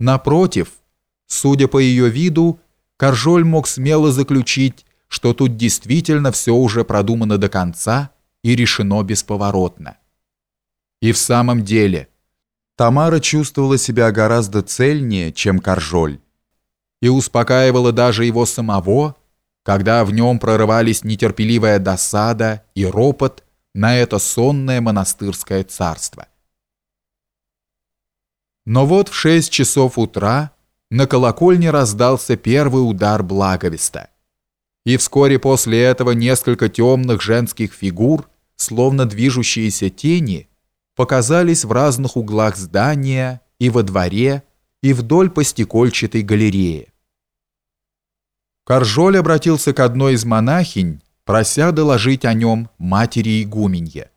Напротив, судя по ее виду, Коржоль мог смело заключить, что тут действительно все уже продумано до конца и решено бесповоротно. И в самом деле, Тамара чувствовала себя гораздо цельнее, чем Коржоль, и успокаивала даже его самого, когда в нем прорывались нетерпеливая досада и ропот на это сонное монастырское царство. Но вот в шесть часов утра на колокольне раздался первый удар благовеста, и вскоре после этого несколько темных женских фигур, словно движущиеся тени, показались в разных углах здания и во дворе, и вдоль по стекольчатой галерее. Коржоль обратился к одной из монахинь, прося доложить о нем матери игуменье.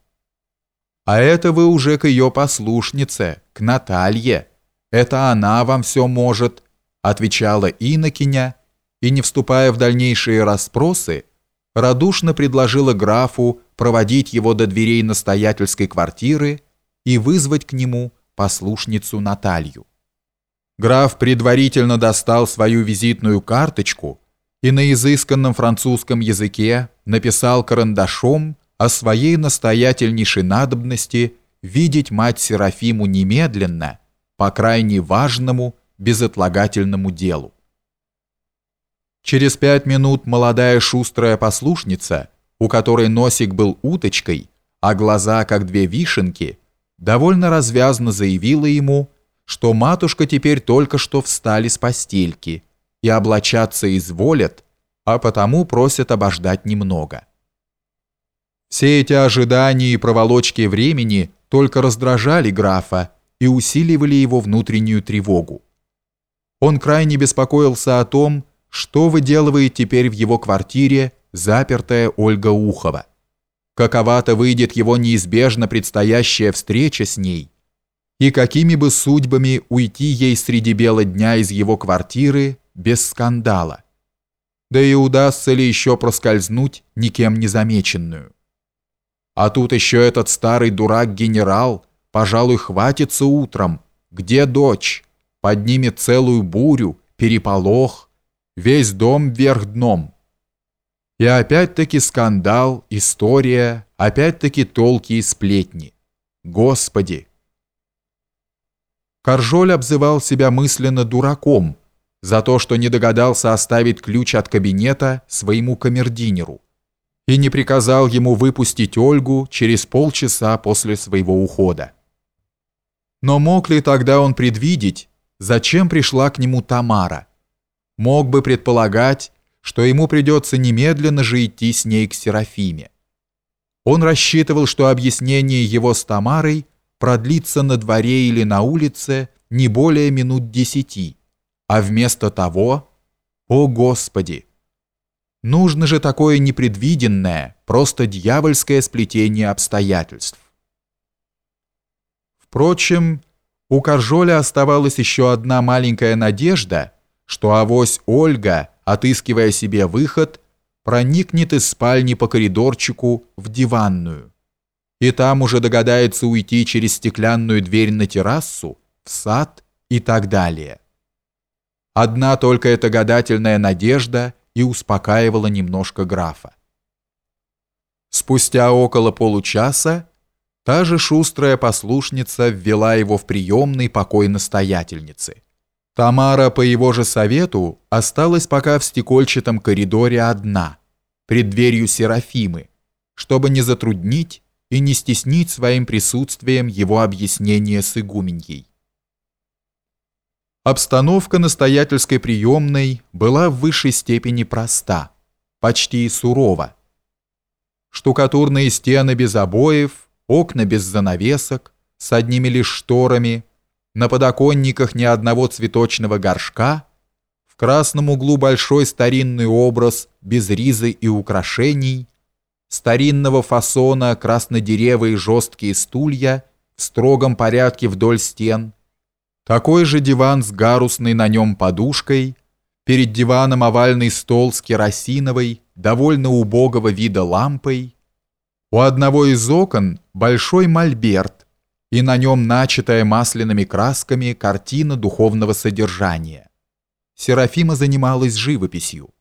«А это вы уже к ее послушнице, к Наталье. Это она вам все может», отвечала инокиня, и, не вступая в дальнейшие расспросы, радушно предложила графу проводить его до дверей настоятельской квартиры и вызвать к нему послушницу Наталью. Граф предварительно достал свою визитную карточку и на изысканном французском языке написал карандашом о своей настоятельнейшей надобности видеть мать Серафиму немедленно по крайне важному безотлагательному делу. Через пять минут молодая шустрая послушница, у которой носик был уточкой, а глаза как две вишенки, довольно развязно заявила ему, что матушка теперь только что встали с постельки – и облачаться изволят, а потому просят обождать немного. Все эти ожидания и проволочки времени только раздражали графа и усиливали его внутреннюю тревогу. Он крайне беспокоился о том, что выделывает теперь в его квартире запертая Ольга Ухова. Какова-то выйдет его неизбежно предстоящая встреча с ней, и какими бы судьбами уйти ей среди бела дня из его квартиры без скандала. Да и удастся ли еще проскользнуть никем не замеченную. А тут еще этот старый дурак-генерал, пожалуй, хватится утром. Где дочь? Поднимет целую бурю, переполох, весь дом вверх дном. И опять-таки скандал, история, опять-таки толки и сплетни. Господи! Коржоль обзывал себя мысленно дураком, за то, что не догадался оставить ключ от кабинета своему камердинеру и не приказал ему выпустить Ольгу через полчаса после своего ухода. Но мог ли тогда он предвидеть, зачем пришла к нему Тамара? Мог бы предполагать, что ему придется немедленно же идти с ней к Серафиме. Он рассчитывал, что объяснение его с Тамарой продлится на дворе или на улице не более минут десяти, а вместо того, о Господи! Нужно же такое непредвиденное, просто дьявольское сплетение обстоятельств. Впрочем, у Коржоля оставалась еще одна маленькая надежда, что авось Ольга, отыскивая себе выход, проникнет из спальни по коридорчику в диванную, и там уже догадается уйти через стеклянную дверь на террасу, в сад и так далее. Одна только эта гадательная надежда и успокаивала немножко графа. Спустя около получаса та же шустрая послушница ввела его в приемный покой настоятельницы. Тамара по его же совету осталась пока в стекольчатом коридоре одна, пред дверью Серафимы, чтобы не затруднить и не стеснить своим присутствием его объяснение с игуменьей. Обстановка настоятельской приемной была в высшей степени проста, почти сурова. Штукатурные стены без обоев, окна без занавесок, с одними лишь шторами, на подоконниках ни одного цветочного горшка, в красном углу большой старинный образ без ризы и украшений, старинного фасона краснодеревые жесткие стулья в строгом порядке вдоль стен – такой же диван с гарусной на нем подушкой, перед диваном овальный стол с керосиновой, довольно убогого вида лампой, у одного из окон большой мольберт и на нем начатая масляными красками картина духовного содержания. Серафима занималась живописью.